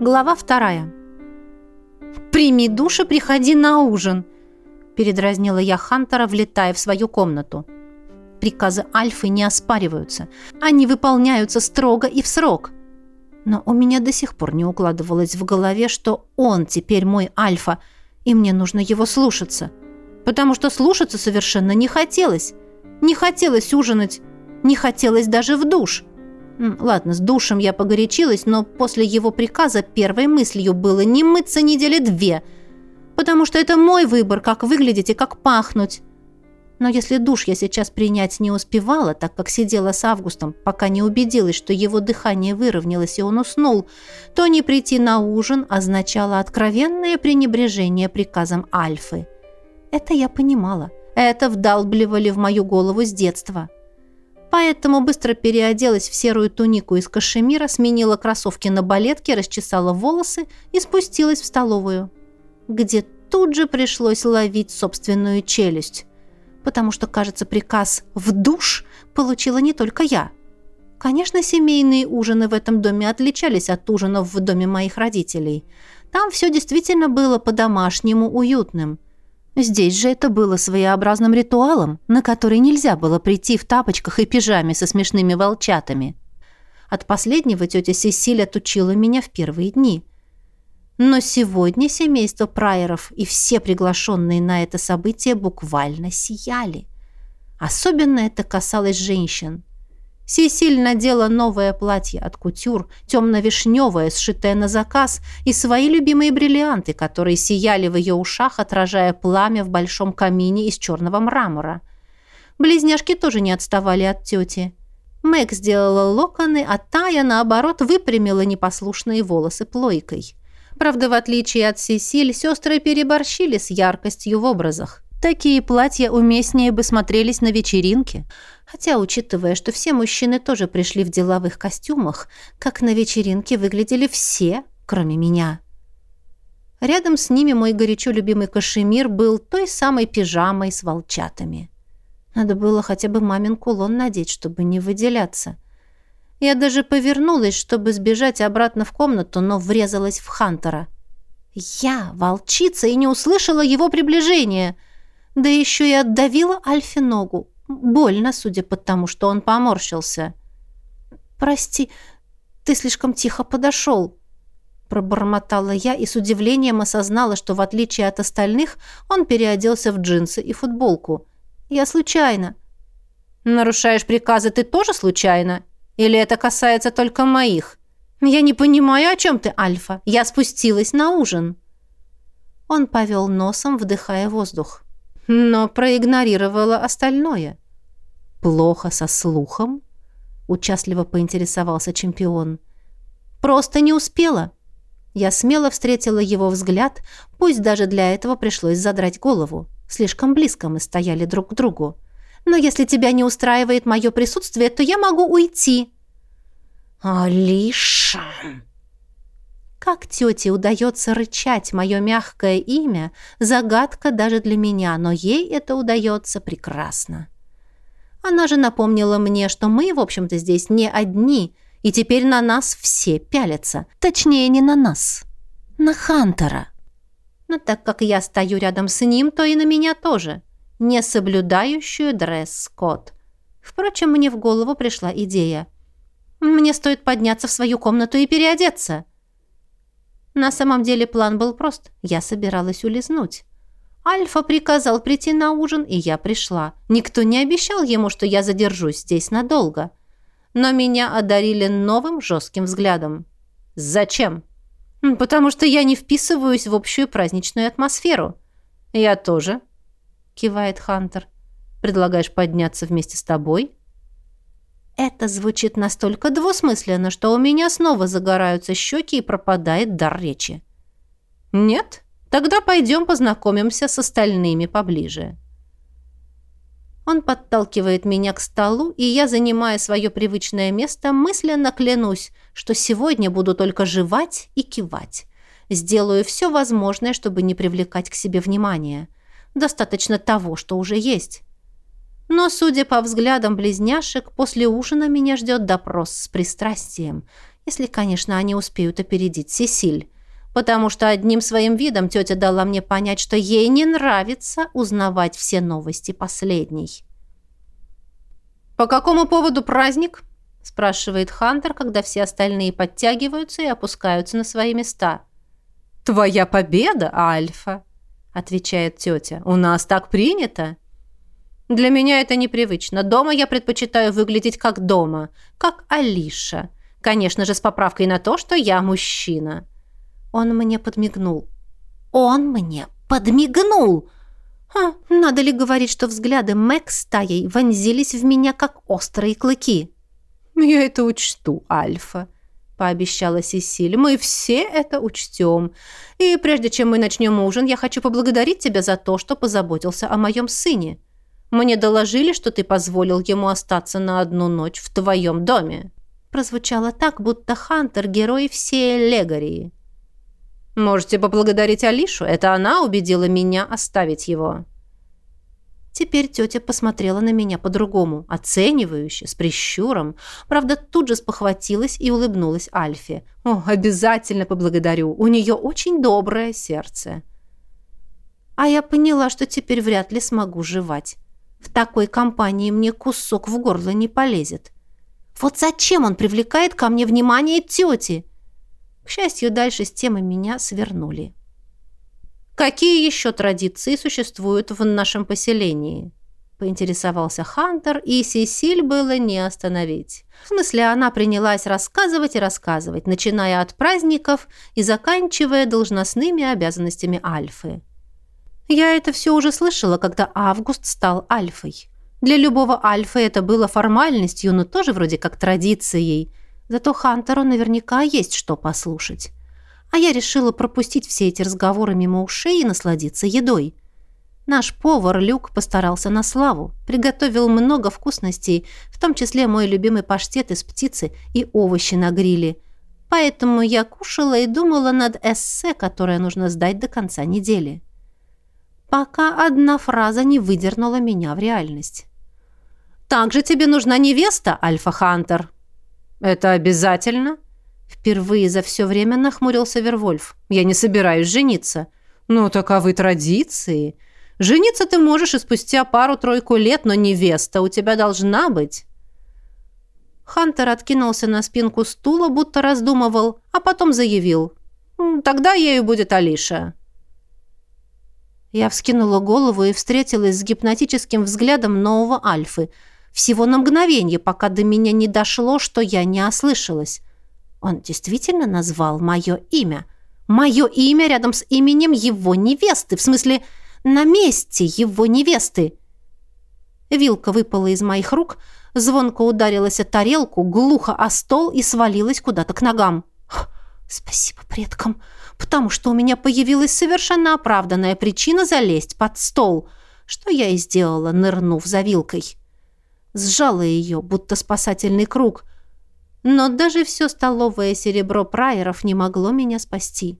Глава вторая. «Прими душ и приходи на ужин», — передразнила я Хантера, влетая в свою комнату. Приказы Альфы не оспариваются. Они выполняются строго и в срок. Но у меня до сих пор не укладывалось в голове, что он теперь мой Альфа, и мне нужно его слушаться. Потому что слушаться совершенно не хотелось. Не хотелось ужинать, не хотелось даже в душ. Ладно, с душем я погорячилась, но после его приказа первой мыслью было не мыться недели две, потому что это мой выбор, как выглядеть и как пахнуть. Но если душ я сейчас принять не успевала, так как сидела с Августом, пока не убедилась, что его дыхание выровнялось и он уснул, то не прийти на ужин означало откровенное пренебрежение приказом Альфы. Это я понимала. Это вдалбливали в мою голову с детства. Поэтому быстро переоделась в серую тунику из кашемира, сменила кроссовки на балетке, расчесала волосы и спустилась в столовую, где тут же пришлось ловить собственную челюсть, потому что, кажется, приказ «в душ» получила не только я. Конечно, семейные ужины в этом доме отличались от ужинов в доме моих родителей. Там все действительно было по-домашнему уютным – Здесь же это было своеобразным ритуалом, на который нельзя было прийти в тапочках и пижаме со смешными волчатами. От последнего тетя Сесиль отучила меня в первые дни. Но сегодня семейство Прайеров и все приглашенные на это событие буквально сияли. Особенно это касалось женщин. Сесиль надела новое платье от кутюр, темно-вишневое, сшитое на заказ, и свои любимые бриллианты, которые сияли в ее ушах, отражая пламя в большом камине из черного мрамора. Близняшки тоже не отставали от тети. Мэг сделала локоны, а Тая, наоборот, выпрямила непослушные волосы плойкой. Правда, в отличие от Сесиль, сестры переборщили с яркостью в образах. Такие платья уместнее бы смотрелись на вечеринке. Хотя, учитывая, что все мужчины тоже пришли в деловых костюмах, как на вечеринке выглядели все, кроме меня. Рядом с ними мой горячо любимый кашемир был той самой пижамой с волчатами. Надо было хотя бы мамин кулон надеть, чтобы не выделяться. Я даже повернулась, чтобы сбежать обратно в комнату, но врезалась в Хантера. Я, волчица, и не услышала его приближения — да еще и отдавила Альфе ногу. Больно, судя по тому, что он поморщился. «Прости, ты слишком тихо подошел», — пробормотала я и с удивлением осознала, что в отличие от остальных он переоделся в джинсы и футболку. «Я случайно». «Нарушаешь приказы ты тоже случайно? Или это касается только моих?» «Я не понимаю, о чем ты, Альфа. Я спустилась на ужин». Он повел носом, вдыхая воздух но проигнорировала остальное. «Плохо со слухом?» — участливо поинтересовался чемпион. «Просто не успела». Я смело встретила его взгляд, пусть даже для этого пришлось задрать голову. Слишком близко мы стояли друг к другу. «Но если тебя не устраивает мое присутствие, то я могу уйти». «Алиша!» Как тете удается рычать мое мягкое имя, загадка даже для меня, но ей это удается прекрасно. Она же напомнила мне, что мы, в общем-то, здесь не одни, и теперь на нас все пялятся. Точнее, не на нас, на Хантера. Но так как я стою рядом с ним, то и на меня тоже, не соблюдающую дресс-код. Впрочем, мне в голову пришла идея. Мне стоит подняться в свою комнату и переодеться. На самом деле план был прост. Я собиралась улизнуть. Альфа приказал прийти на ужин, и я пришла. Никто не обещал ему, что я задержусь здесь надолго. Но меня одарили новым жестким взглядом. Зачем? Потому что я не вписываюсь в общую праздничную атмосферу. Я тоже, кивает Хантер. Предлагаешь подняться вместе с тобой? Это звучит настолько двусмысленно, что у меня снова загораются щеки и пропадает дар речи. Нет? Тогда пойдем познакомимся с остальными поближе. Он подталкивает меня к столу, и я, занимая свое привычное место, мысленно клянусь, что сегодня буду только жевать и кивать. Сделаю все возможное, чтобы не привлекать к себе внимания. Достаточно того, что уже есть. Но, судя по взглядам близняшек, после ужина меня ждет допрос с пристрастием. Если, конечно, они успеют опередить Сесиль. Потому что одним своим видом тетя дала мне понять, что ей не нравится узнавать все новости последней. «По какому поводу праздник?» – спрашивает Хантер, когда все остальные подтягиваются и опускаются на свои места. «Твоя победа, Альфа!» – отвечает тетя. «У нас так принято!» «Для меня это непривычно. Дома я предпочитаю выглядеть как дома, как Алиша. Конечно же, с поправкой на то, что я мужчина». Он мне подмигнул. «Он мне подмигнул!» Ха, надо ли говорить, что взгляды Мэг стаей вонзились в меня, как острые клыки? «Я это учту, Альфа», — пообещала Сесиль. «Мы все это учтем. И прежде чем мы начнем ужин, я хочу поблагодарить тебя за то, что позаботился о моем сыне. Мне доложили, что ты позволил ему остаться на одну ночь в твоем доме». Прозвучало так, будто Хантер — герой всей Легории. Можете поблагодарить Алишу. Это она убедила меня оставить его». Теперь тетя посмотрела на меня по-другому, оценивающе, с прищуром. Правда, тут же спохватилась и улыбнулась Альфе. «О, обязательно поблагодарю. У нее очень доброе сердце». А я поняла, что теперь вряд ли смогу жевать. В такой компании мне кусок в горло не полезет. Вот зачем он привлекает ко мне внимание тети? К счастью, дальше с темы меня свернули. «Какие еще традиции существуют в нашем поселении?» поинтересовался Хантер, и Сесиль было не остановить. В смысле, она принялась рассказывать и рассказывать, начиная от праздников и заканчивая должностными обязанностями Альфы. Я это все уже слышала, когда Август стал Альфой. Для любого Альфы это было формальностью, но тоже вроде как традицией. Зато Хантеру наверняка есть что послушать. А я решила пропустить все эти разговоры мимо ушей и насладиться едой. Наш повар Люк постарался на славу, приготовил много вкусностей, в том числе мой любимый паштет из птицы и овощи на гриле. Поэтому я кушала и думала над эссе, которое нужно сдать до конца недели. Пока одна фраза не выдернула меня в реальность. «Также тебе нужна невеста, Альфа-Хантер», «Это обязательно?» Впервые за все время нахмурился Вервольф. «Я не собираюсь жениться». «Ну, таковы традиции. Жениться ты можешь и спустя пару-тройку лет, но невеста у тебя должна быть». Хантер откинулся на спинку стула, будто раздумывал, а потом заявил. «Тогда ею будет Алиша». Я вскинула голову и встретилась с гипнотическим взглядом нового Альфы – всего на мгновение, пока до меня не дошло, что я не ослышалась. Он действительно назвал мое имя. Мое имя рядом с именем его невесты, в смысле, на месте его невесты. Вилка выпала из моих рук, звонко ударилась о тарелку, глухо о стол и свалилась куда-то к ногам. Спасибо предкам, потому что у меня появилась совершенно оправданная причина залезть под стол, что я и сделала, нырнув за вилкой сжала ее, будто спасательный круг. Но даже все столовое серебро прайеров не могло меня спасти.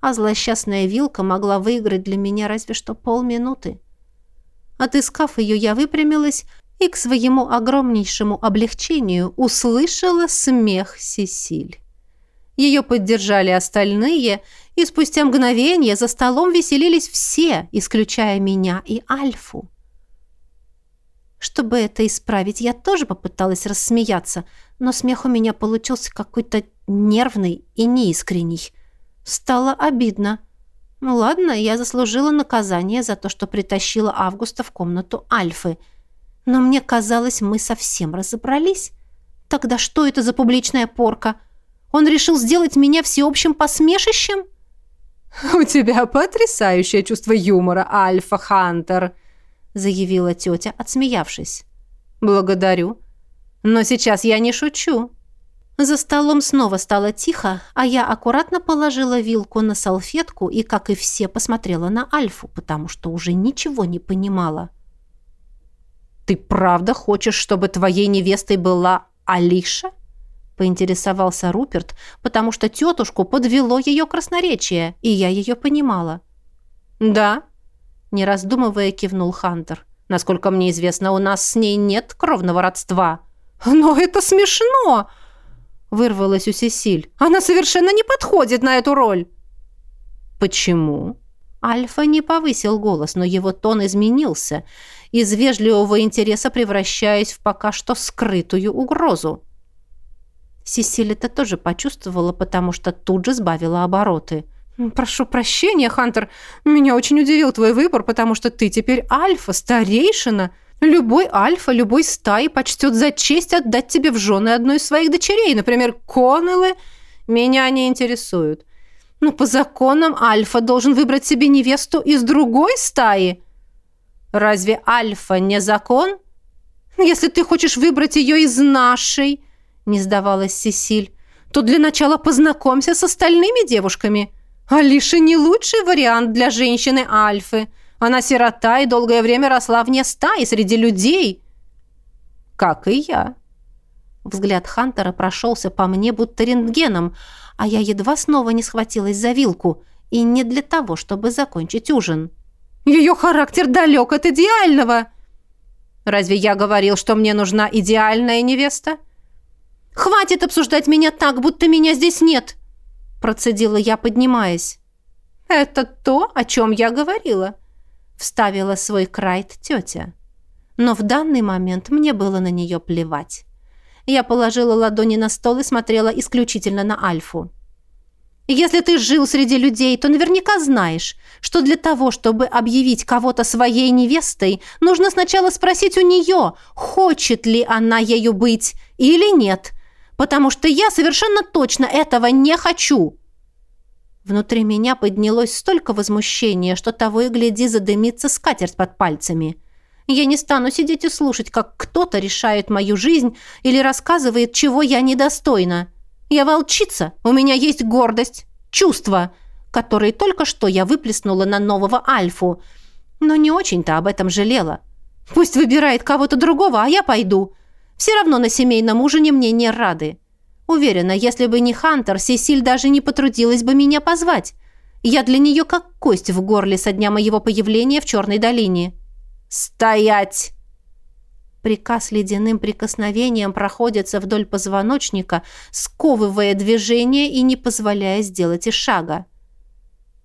А злосчастная вилка могла выиграть для меня разве что полминуты. Отыскав ее, я выпрямилась и к своему огромнейшему облегчению услышала смех Сесиль. Ее поддержали остальные, и спустя мгновение за столом веселились все, исключая меня и Альфу. Чтобы это исправить, я тоже попыталась рассмеяться, но смех у меня получился какой-то нервный и неискренний. Стало обидно. Ну ладно, я заслужила наказание за то, что притащила Августа в комнату Альфы. Но мне казалось, мы совсем разобрались. Тогда что это за публичная порка? Он решил сделать меня всеобщим посмешищем? «У тебя потрясающее чувство юмора, Альфа-Хантер!» заявила тетя, отсмеявшись. «Благодарю. Но сейчас я не шучу». За столом снова стало тихо, а я аккуратно положила вилку на салфетку и, как и все, посмотрела на Альфу, потому что уже ничего не понимала. «Ты правда хочешь, чтобы твоей невестой была Алиша?» Поинтересовался Руперт, потому что тетушку подвело ее красноречие, и я ее понимала. «Да», не раздумывая, кивнул Хантер. Насколько мне известно, у нас с ней нет кровного родства. Но это смешно. вырвалась у Сесиль. «Она совершенно не подходит на эту роль!» «Почему?» Альфа не повысил голос, но его тон изменился, из вежливого интереса превращаясь в пока что скрытую угрозу. Сесиль это тоже почувствовала, потому что тут же сбавила обороты. «Прошу прощения, Хантер, меня очень удивил твой выбор, потому что ты теперь альфа, старейшина. Любой альфа, любой стаи почтет за честь отдать тебе в жены одной из своих дочерей, например, Коннеллы. Меня не интересуют. Но по законам альфа должен выбрать себе невесту из другой стаи. Разве альфа не закон? Если ты хочешь выбрать ее из нашей, не сдавалась Сесиль, то для начала познакомься с остальными девушками. Алиша не лучший вариант для женщины альфы. Она сирота и долгое время росла вне стаи среди людей. Как и я. Взгляд Хантера прошелся по мне будто рентгеном, а я едва снова не схватилась за вилку. И не для того, чтобы закончить ужин. Ее характер далек от идеального. Разве я говорил, что мне нужна идеальная невеста? Хватит обсуждать меня так, будто меня здесь нет, процедила я, поднимаясь. Это то, о чем я говорила, вставила свой крайт тетя. Но в данный момент мне было на нее плевать. Я положила ладони на стол и смотрела исключительно на Альфу. Если ты жил среди людей, то наверняка знаешь, что для того, чтобы объявить кого-то своей невестой, нужно сначала спросить у нее, хочет ли она ею быть или нет, потому что я совершенно точно этого не хочу. Внутри меня поднялось столько возмущения, что того и гляди задымится скатерть под пальцами. Я не стану сидеть и слушать, как кто-то решает мою жизнь или рассказывает, чего я недостойна. Я волчица, у меня есть гордость, чувства, которые только что я выплеснула на нового Альфу, но не очень-то об этом жалела. Пусть выбирает кого-то другого, а я пойду. Все равно на семейном ужине мне не рады. Уверена, если бы не Хантер, Сесиль даже не потрудилась бы меня позвать. Я для нее как кость в горле со дня моего появления в Черной долине. «Стоять!» Приказ ледяным прикосновением проходится вдоль позвоночника, сковывая движение и не позволяя сделать и шага.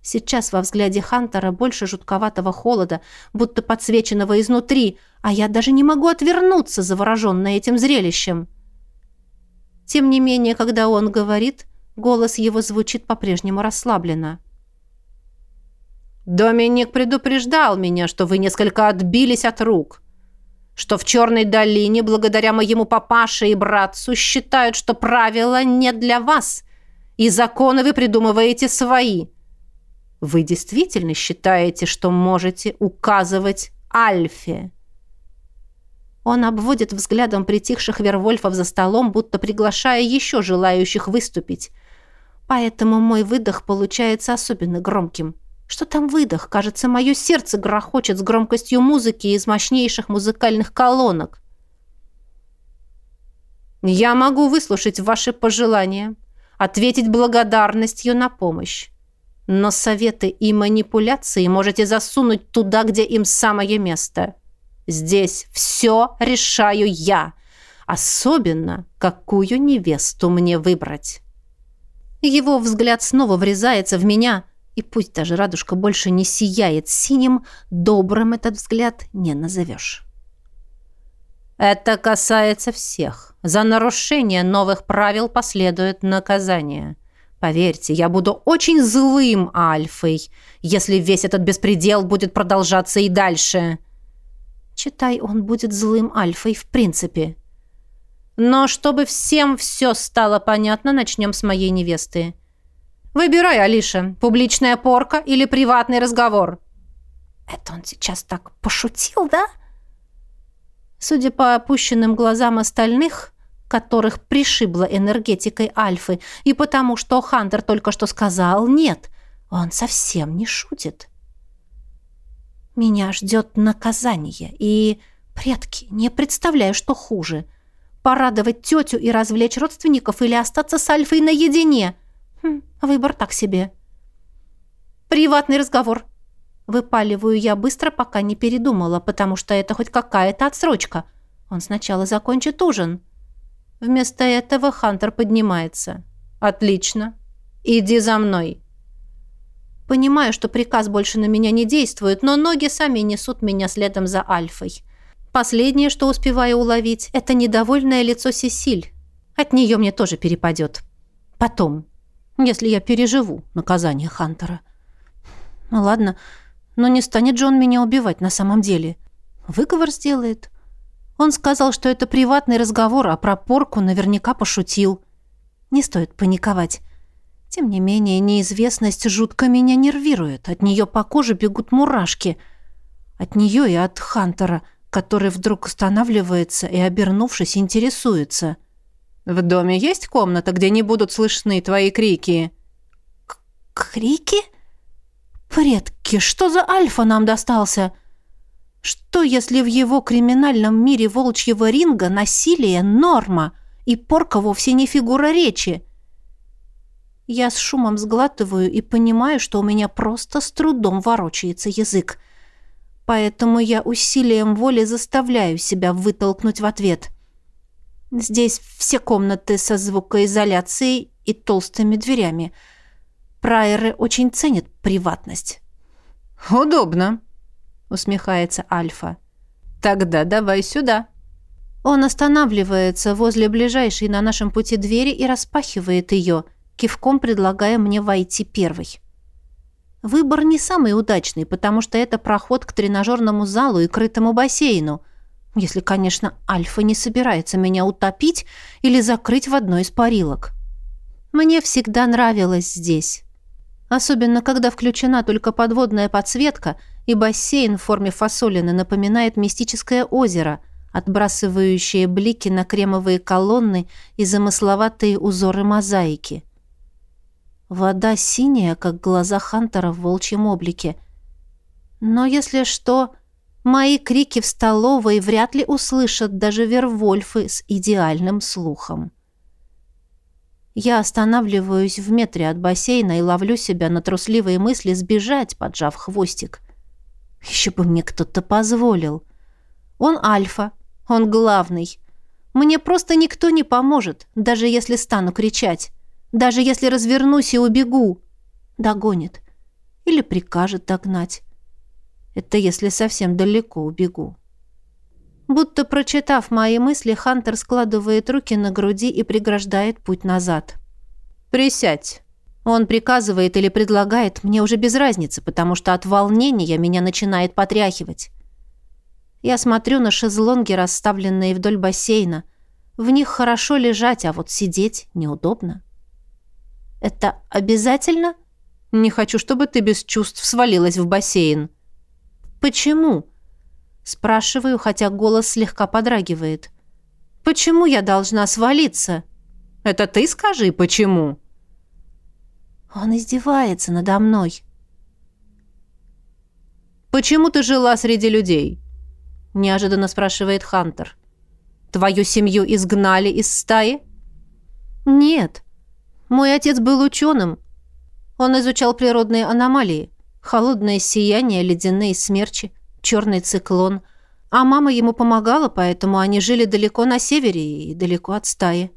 Сейчас во взгляде Хантера больше жутковатого холода, будто подсвеченного изнутри, а я даже не могу отвернуться, завороженная этим зрелищем. Тем не менее, когда он говорит, голос его звучит по-прежнему расслабленно. «Доминик предупреждал меня, что вы несколько отбились от рук что в Черной долине, благодаря моему папаше и братцу, считают, что правила не для вас, и законы вы придумываете свои. Вы действительно считаете, что можете указывать Альфе?» Он обводит взглядом притихших вервольфов за столом, будто приглашая еще желающих выступить. Поэтому мой выдох получается особенно громким. Что там выдох? Кажется, мое сердце грохочет с громкостью музыки из мощнейших музыкальных колонок. Я могу выслушать ваши пожелания, ответить благодарностью на помощь. Но советы и манипуляции можете засунуть туда, где им самое место. Здесь все решаю я. Особенно, какую невесту мне выбрать. Его взгляд снова врезается в меня – и пусть даже радужка больше не сияет синим, добрым этот взгляд не назовешь. Это касается всех. За нарушение новых правил последует наказание. Поверьте, я буду очень злым Альфой, если весь этот беспредел будет продолжаться и дальше. Читай, он будет злым Альфой в принципе. Но чтобы всем все стало понятно, начнем с моей невесты. Выбирай, Алиша, публичная порка или приватный разговор. Это он сейчас так пошутил, да? Судя по опущенным глазам остальных, которых пришибло энергетикой Альфы, и потому, что Хантер только что сказал «нет», он совсем не шутит. Меня ждет наказание, и, предки, не представляю, что хуже. Порадовать тетю и развлечь родственников или остаться с Альфой наедине – Хм, выбор так себе. Приватный разговор. Выпаливаю я быстро, пока не передумала, потому что это хоть какая-то отсрочка. Он сначала закончит ужин. Вместо этого Хантер поднимается. «Отлично. Иди за мной». Понимаю, что приказ больше на меня не действует, но ноги сами несут меня следом за Альфой. Последнее, что успеваю уловить, это недовольное лицо Сесиль. От нее мне тоже перепадет. Потом, если я переживу наказание Хантера. Ну ладно, но не станет же он меня убивать на самом деле. Выговор сделает. Он сказал, что это приватный разговор, а про порку наверняка пошутил. Не стоит паниковать. Тем не менее, неизвестность жутко меня нервирует. От нее по коже бегут мурашки. От нее и от Хантера, который вдруг останавливается и, обернувшись, интересуется. «В доме есть комната, где не будут слышны твои крики?» К «Крики? Предки, что за альфа нам достался?» Что, если в его криминальном мире волчьего ринга насилие – норма, и порка вовсе не фигура речи? Я с шумом сглатываю и понимаю, что у меня просто с трудом ворочается язык. Поэтому я усилием воли заставляю себя вытолкнуть в ответ. Здесь все комнаты со звукоизоляцией и толстыми дверями. Прайеры очень ценят приватность. «Удобно», — усмехается Альфа. «Тогда давай сюда». Он останавливается возле ближайшей на нашем пути двери и распахивает ее — кивком предлагая мне войти первой. Выбор не самый удачный, потому что это проход к тренажерному залу и крытому бассейну, если, конечно, Альфа не собирается меня утопить или закрыть в одной из парилок. Мне всегда нравилось здесь. Особенно, когда включена только подводная подсветка, и бассейн в форме фасолины напоминает мистическое озеро, отбрасывающее блики на кремовые колонны и замысловатые узоры мозаики. Вода синяя, как глаза Хантера в волчьем облике. Но если что, мои крики в столовой вряд ли услышат даже вервольфы с идеальным слухом. Я останавливаюсь в метре от бассейна и ловлю себя на трусливые мысли сбежать, поджав хвостик. Еще бы мне кто-то позволил. Он альфа, он главный. Мне просто никто не поможет, даже если стану кричать. Даже если развернусь и убегу, догонит. Или прикажет догнать. Это если совсем далеко убегу. Будто прочитав мои мысли, Хантер складывает руки на груди и преграждает путь назад. «Присядь». Он приказывает или предлагает, мне уже без разницы, потому что от волнения меня начинает потряхивать. Я смотрю на шезлонги, расставленные вдоль бассейна. В них хорошо лежать, а вот сидеть неудобно. Это обязательно? Не хочу, чтобы ты без чувств свалилась в бассейн. Почему? Спрашиваю, хотя голос слегка подрагивает. Почему я должна свалиться? Это ты скажи, почему? Он издевается надо мной. Почему ты жила среди людей? Неожиданно спрашивает Хантер. Твою семью изгнали из стаи? Нет. Мой отец был ученым. Он изучал природные аномалии. Холодное сияние, ледяные смерчи, черный циклон. А мама ему помогала, поэтому они жили далеко на севере и далеко от стаи.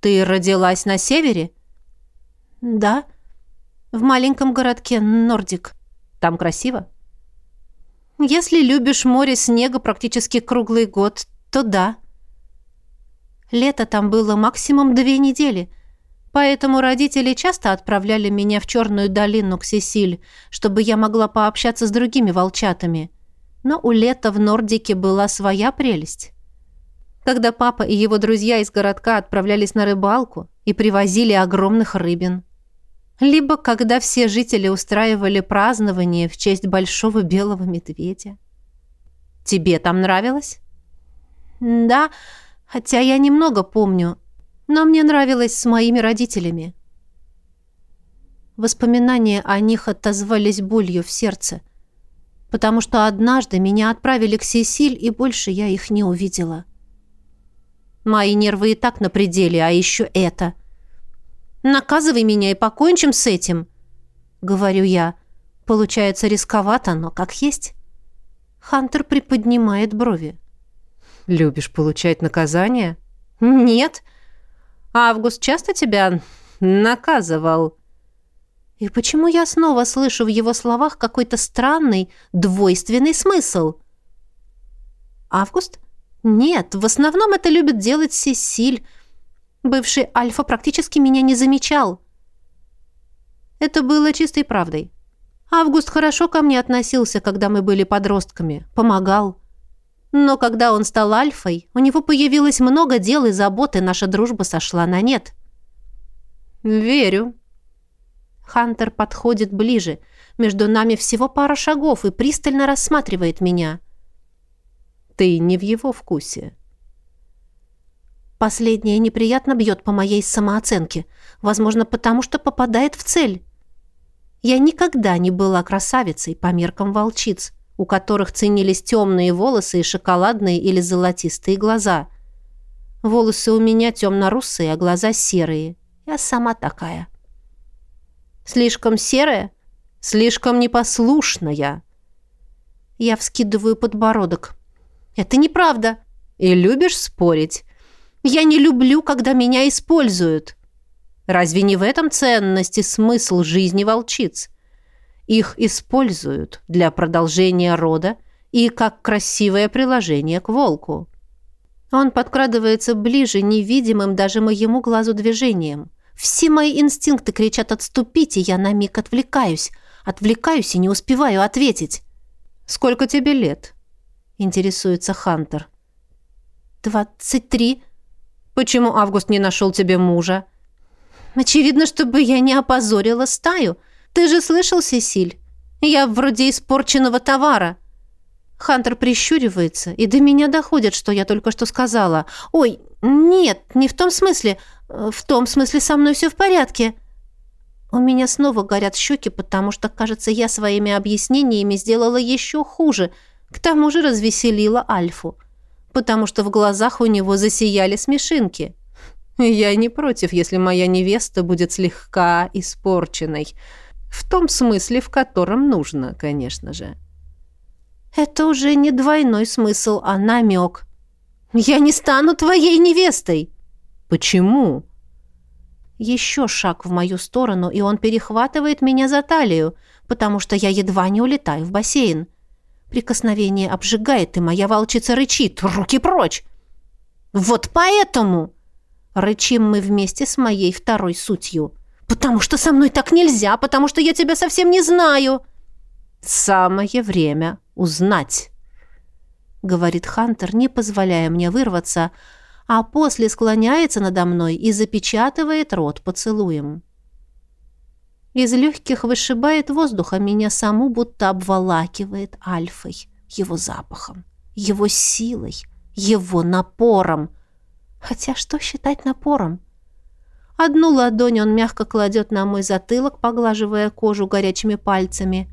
«Ты родилась на севере?» «Да. В маленьком городке Нордик. Там красиво?» «Если любишь море снега практически круглый год, то да». Лето там было максимум две недели – Поэтому родители часто отправляли меня в Черную долину к Сесиль, чтобы я могла пообщаться с другими волчатами. Но у лета в Нордике была своя прелесть. Когда папа и его друзья из городка отправлялись на рыбалку и привозили огромных рыбин. Либо когда все жители устраивали празднование в честь большого белого медведя. «Тебе там нравилось?» «Да, хотя я немного помню, но мне нравилось с моими родителями. Воспоминания о них отозвались болью в сердце, потому что однажды меня отправили к Сесиль, и больше я их не увидела. Мои нервы и так на пределе, а еще это. «Наказывай меня и покончим с этим», — говорю я. Получается рисковато, но как есть. Хантер приподнимает брови. «Любишь получать наказание?» «Нет», — Август часто тебя наказывал?» И почему я снова слышу в его словах какой-то странный, двойственный смысл? Август? Нет, в основном это любит делать Сесиль. Бывший Альфа практически меня не замечал. Это было чистой правдой. Август хорошо ко мне относился, когда мы были подростками, помогал. Но когда он стал Альфой, у него появилось много дел и забот, и наша дружба сошла на нет. «Верю», Хантер подходит ближе. Между нами всего пара шагов и пристально рассматривает меня. Ты не в его вкусе. Последнее неприятно бьет по моей самооценке. Возможно, потому что попадает в цель. Я никогда не была красавицей по меркам волчиц, у которых ценились темные волосы и шоколадные или золотистые глаза. Волосы у меня темно-русые, а глаза серые. Я сама такая. — Слишком серая? Слишком непослушная. Я вскидываю подбородок. Это неправда. И любишь спорить? Я не люблю, когда меня используют. Разве не в этом ценность и смысл жизни волчиц? Их используют для продолжения рода и как красивое приложение к волку. Он подкрадывается ближе невидимым даже моему глазу движением. Все мои инстинкты кричат «отступите», я на миг отвлекаюсь. Отвлекаюсь и не успеваю ответить. «Сколько тебе лет?» — интересуется Хантер. «Двадцать три». «Почему Август не нашел тебе мужа?» «Очевидно, чтобы я не опозорила стаю. Ты же слышал, Сесиль? Я вроде испорченного товара». Хантер прищуривается, и до меня доходит, что я только что сказала. «Ой, нет, не в том смысле. В том смысле со мной все в порядке». У меня снова горят щеки, потому что, кажется, я своими объяснениями сделала еще хуже. К тому же развеселила Альфу. Потому что в глазах у него засияли смешинки. Я не против, если моя невеста будет слегка испорченной. В том смысле, в котором нужно, конечно же. Это уже не двойной смысл, а намек. «Я не стану твоей невестой!» «Почему?» Еще шаг в мою сторону, и он перехватывает меня за талию, потому что я едва не улетаю в бассейн. Прикосновение обжигает, и моя волчица рычит. «Руки прочь!» «Вот поэтому!» Рычим мы вместе с моей второй сутью. «Потому что со мной так нельзя, потому что я тебя совсем не знаю!» «Самое время узнать», — говорит Хантер, не позволяя мне вырваться, а после склоняется надо мной и запечатывает рот поцелуем. Из легких вышибает воздуха меня саму, будто обволакивает альфой, его запахом, его силой, его напором. Хотя что считать напором? Одну ладонь он мягко кладет на мой затылок, поглаживая кожу горячими пальцами,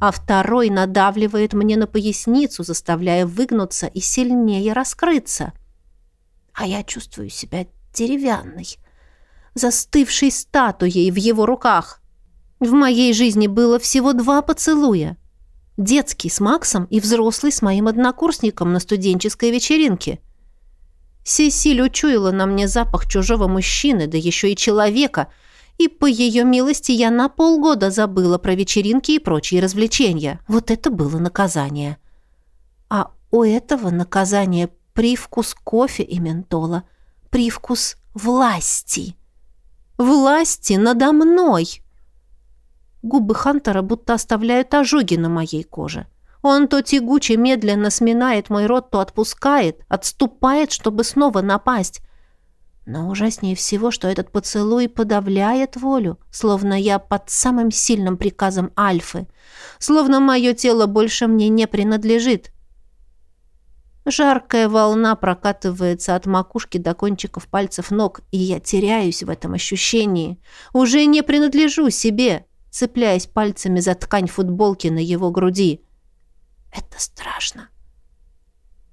а второй надавливает мне на поясницу, заставляя выгнуться и сильнее раскрыться — а я чувствую себя деревянной, застывшей статуей в его руках. В моей жизни было всего два поцелуя. Детский с Максом и взрослый с моим однокурсником на студенческой вечеринке. Сесиль учуяла на мне запах чужого мужчины, да еще и человека, и по ее милости я на полгода забыла про вечеринки и прочие развлечения. Вот это было наказание. А у этого наказания Привкус кофе и ментола. Привкус власти. Власти надо мной. Губы Хантера будто оставляют ожоги на моей коже. Он то тягуче медленно сминает мой рот, то отпускает, отступает, чтобы снова напасть. Но ужаснее всего, что этот поцелуй подавляет волю, словно я под самым сильным приказом Альфы, словно мое тело больше мне не принадлежит. Жаркая волна прокатывается от макушки до кончиков пальцев ног, и я теряюсь в этом ощущении. Уже не принадлежу себе, цепляясь пальцами за ткань футболки на его груди. Это страшно.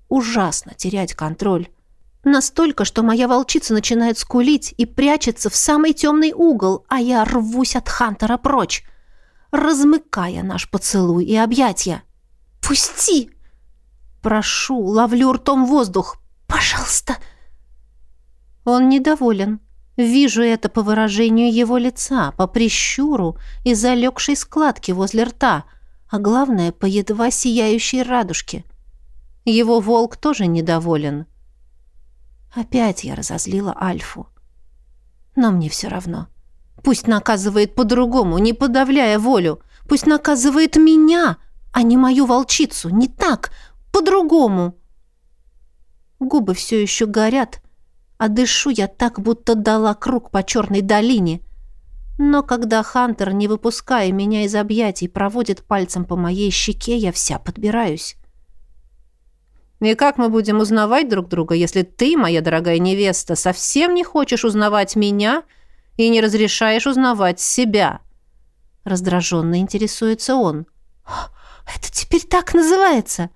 Ужасно терять контроль. Настолько, что моя волчица начинает скулить и прячется в самый темный угол, а я рвусь от Хантера прочь, размыкая наш поцелуй и объятия. «Пусти!» Прошу, ловлю ртом воздух. Пожалуйста. Он недоволен. Вижу это по выражению его лица, по прищуру и залегшей складке возле рта, а главное, по едва сияющей радужке. Его волк тоже недоволен. Опять я разозлила Альфу. Но мне все равно. Пусть наказывает по-другому, не подавляя волю. Пусть наказывает меня, а не мою волчицу. Не так, по-другому. Губы все еще горят, а дышу я так, будто дала круг по черной долине. Но когда Хантер, не выпуская меня из объятий, проводит пальцем по моей щеке, я вся подбираюсь. «И как мы будем узнавать друг друга, если ты, моя дорогая невеста, совсем не хочешь узнавать меня и не разрешаешь узнавать себя?» Раздраженно интересуется он. «Это теперь так называется?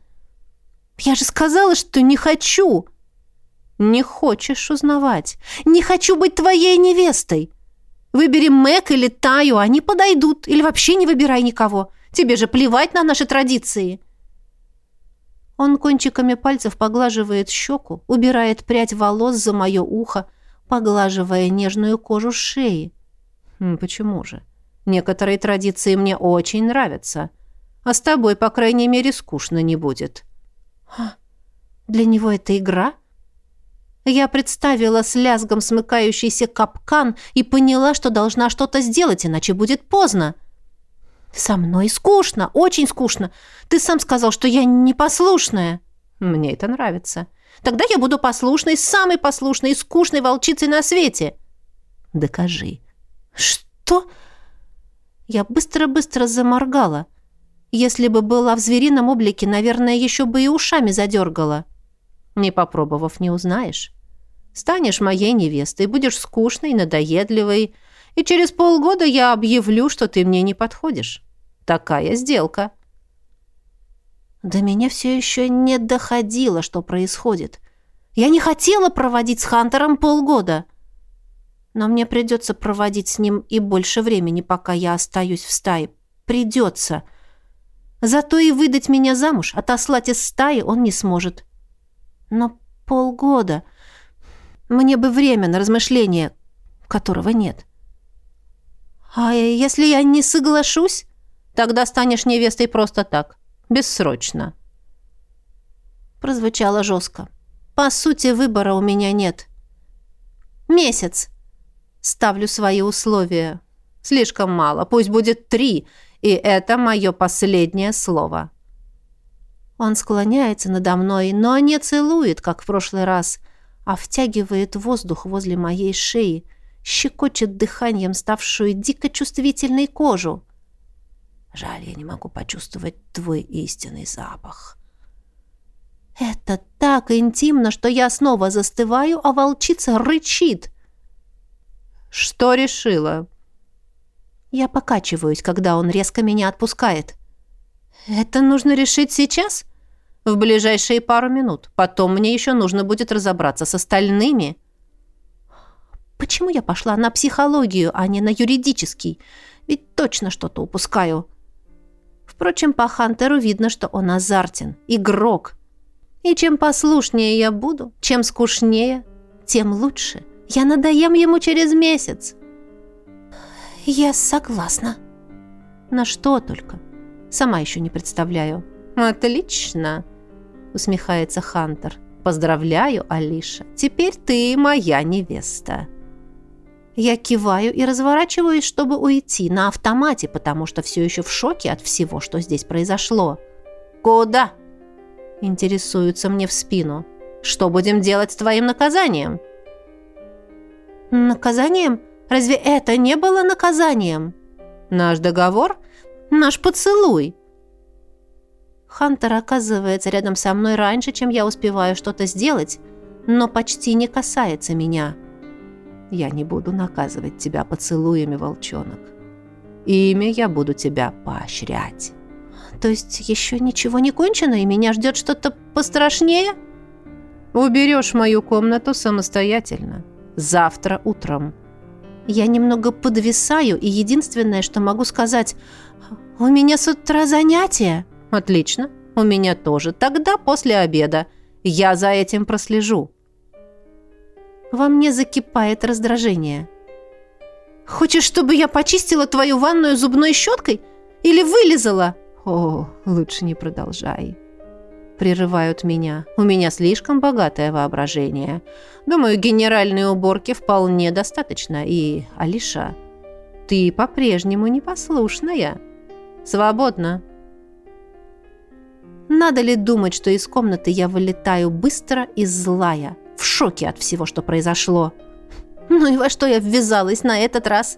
Я же сказала, что не хочу!» «Не хочешь узнавать. Не хочу быть твоей невестой. Выбери Мэг или Таю, они подойдут. Или вообще не выбирай никого. Тебе же плевать на наши традиции». Он кончиками пальцев поглаживает щеку, убирает прядь волос за мое ухо, поглаживая нежную кожу шеи. «Почему же? Некоторые традиции мне очень нравятся. А с тобой, по крайней мере, скучно не будет». «Для него это игра?» Я представила с лязгом смыкающийся капкан и поняла, что должна что-то сделать, иначе будет поздно. «Со мной скучно, очень скучно. Ты сам сказал, что я непослушная». «Мне это нравится. Тогда я буду послушной, самой послушной и скучной волчицей на свете». «Докажи». «Что?» Я быстро-быстро заморгала. Если бы была в зверином облике, наверное, еще бы и ушами задергала. Не попробовав, не узнаешь. Станешь моей невестой, будешь скучной, надоедливой, и через полгода я объявлю, что ты мне не подходишь. Такая сделка. До меня все еще не доходило, что происходит. Я не хотела проводить с Хантером полгода. Но мне придется проводить с ним и больше времени, пока я остаюсь в стае. Придется. Зато и выдать меня замуж, отослать из стаи он не сможет. Но полгода... Мне бы время на размышление, которого нет. А если я не соглашусь, тогда станешь невестой просто так, бессрочно. Прозвучало жестко. По сути, выбора у меня нет. Месяц. Ставлю свои условия. Слишком мало, пусть будет три, и это мое последнее слово. Он склоняется надо мной, но не целует, как в прошлый раз, а втягивает воздух возле моей шеи, щекочет дыханием ставшую дико чувствительной кожу. Жаль, я не могу почувствовать твой истинный запах. Это так интимно, что я снова застываю, а волчица рычит. Что решила? Я покачиваюсь, когда он резко меня отпускает. Это нужно решить сейчас? — в ближайшие пару минут. Потом мне еще нужно будет разобраться с остальными. Почему я пошла на психологию, а не на юридический? Ведь точно что-то упускаю. Впрочем, по Хантеру видно, что он азартен, игрок. И чем послушнее я буду, чем скучнее, тем лучше. Я надоем ему через месяц. Я согласна. На что только. Сама еще не представляю. Отлично усмехается Хантер. Поздравляю, Алиша. Теперь ты моя невеста. Я киваю и разворачиваюсь, чтобы уйти на автомате, потому что все еще в шоке от всего, что здесь произошло. Куда? Интересуются мне в спину. Что будем делать с твоим наказанием? Наказанием? Разве это не было наказанием? Наш договор? Наш поцелуй. Хантер оказывается рядом со мной раньше, чем я успеваю что-то сделать, но почти не касается меня. Я не буду наказывать тебя поцелуями, волчонок. Ими я буду тебя поощрять. То есть еще ничего не кончено, и меня ждет что-то пострашнее? Уберешь мою комнату самостоятельно. Завтра утром. Я немного подвисаю, и единственное, что могу сказать, у меня с утра занятия. Отлично. У меня тоже. Тогда после обеда. Я за этим прослежу. Во мне закипает раздражение. «Хочешь, чтобы я почистила твою ванную зубной щеткой? Или вылезала?» «О, лучше не продолжай», прерывают меня. У меня слишком богатое воображение. Думаю, генеральной уборки вполне достаточно. И, Алиша, ты по-прежнему непослушная. Свободно. Надо ли думать, что из комнаты я вылетаю быстро и злая, в шоке от всего, что произошло? Ну и во что я ввязалась на этот раз?